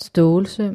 Stålsø.